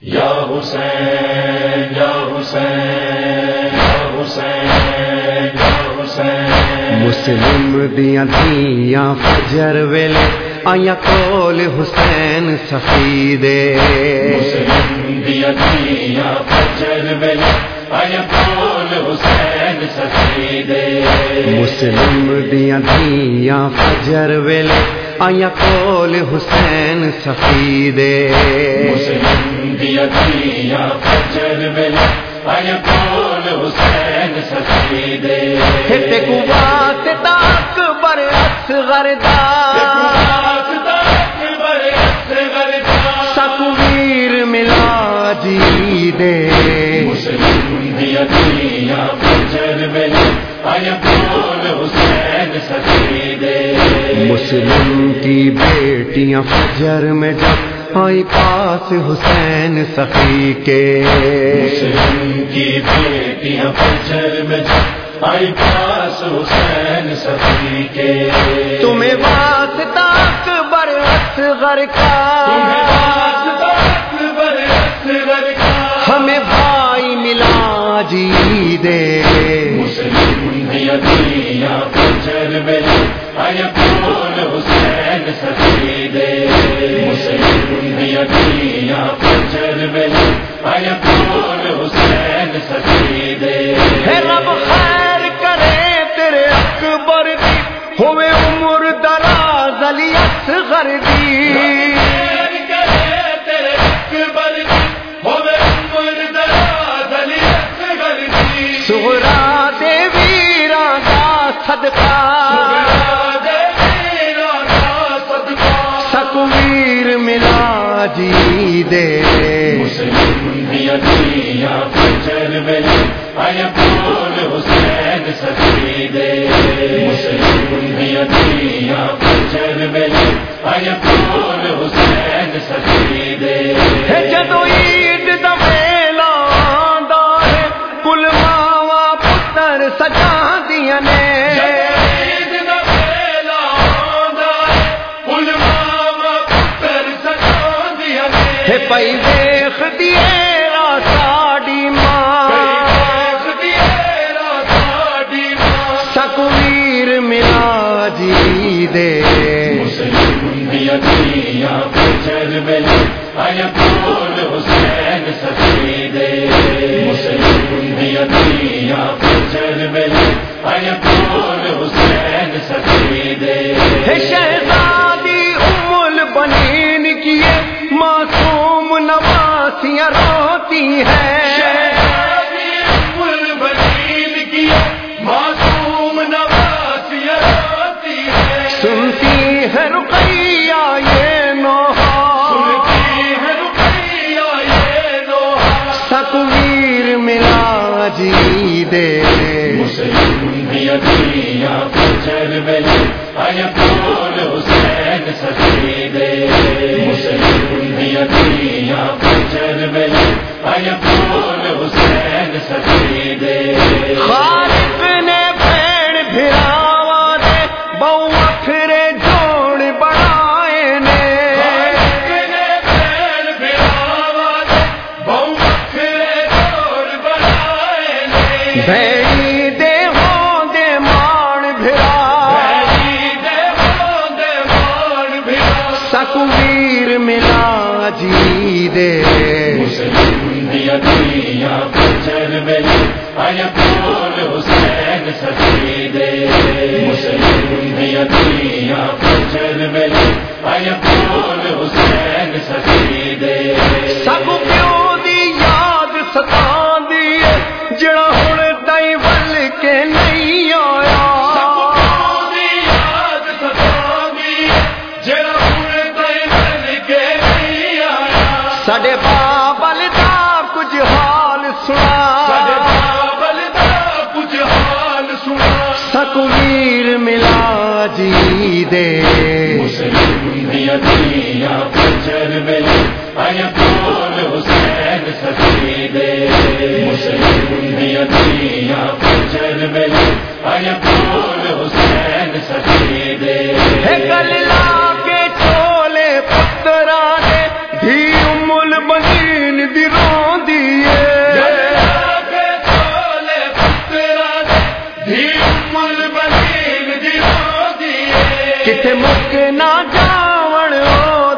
یا حسین یا حسین یا حسین یا حسین۔ مسلم دیا دیا فجر ویلے آیا کول حسین دے۔ مسلم دیا دیا فجر ویلے آیا کول حسین دے۔ مسلم دیا دیا فجر ویلے آیا کول حسین دے۔ مسلم دیا فجر ویلے آیا کول حسین سفی دے۔ ہتے قوات تاک بر اصغر دا سکویر ملا جی دے۔ مسلم دیا دیا فجر حسین دے۔ مسلم کی بیٹیاں فجر میں جب پاس حسین سخی کے۔ کی بیٹیاں میں آئی پاس حسین سفی کے۔ تمہیں واسطہ اکبر اصغر کا۔ تمہیں واسطہ اکبر اصغر کا۔ ہمیں بھائی ملا جی دے مسلم میں حسین سفی علی اصغر دی سہرا دے ویران صدقہ۔ سکویر ملا جی دے۔ حسین سچی دے مسلم فجر میں کول حسین دے ہے؟ جدو عید دا میلا ہے کل ماوا پتر سجا دیا نے۔ پئی دیکھ دیے را دے آیا کول حسین سچی دے مسلم دیا فجر میں آیا کول حسین ہے۔ شہزادی ام البنین کیے معصوم نواسیاں روتی ہیں سنتی آیا حسین سچی دے مسلم فجر میں حسین سچی دے سب پیو دی یاد ستا دی جڑا جی دے فجر میں آیا کول حسین سچی دے مسلم کتے مک نہ جاون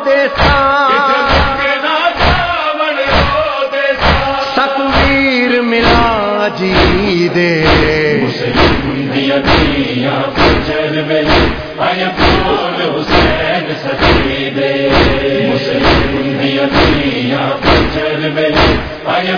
دیسا سکویر ملا جی دے مسلم دیا دیا جل میں آیا بول حسین دے مسلم دیا جل میں آیا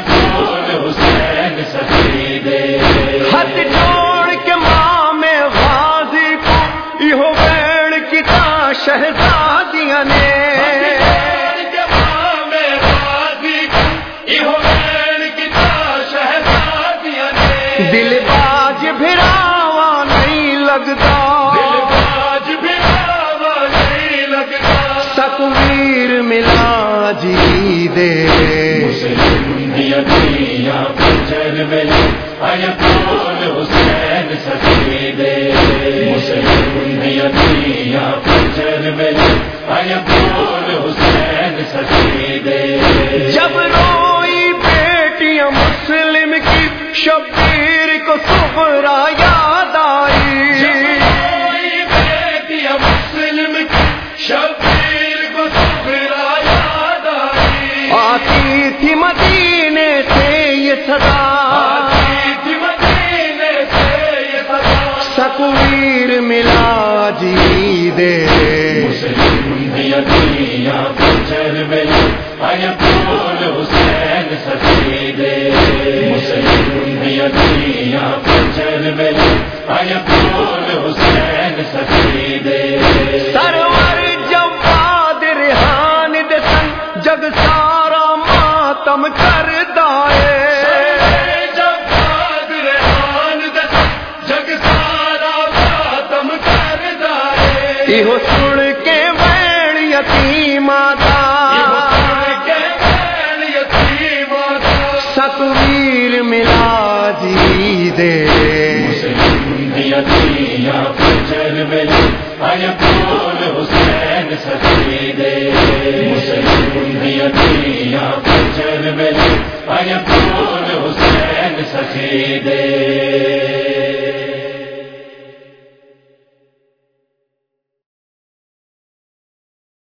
فجر ویلے آیا پھول حسین سجیدے مسلم دیا فجر ویلے آیا پھول حسین سجیدے جب روئی بیٹیاں مسلم کی شبیر کو سبرا یاد آئی۔ مسلم شبیر کو سبرا یاد آئی۔ آتی تھی مدینے پھول حسین سجیدے۔ مسلم دیا فجر ویلے آیا پھول حسین سجیدے۔ سرور جواد ریحان دسن جگ سارا ماتم کر دائے۔ دے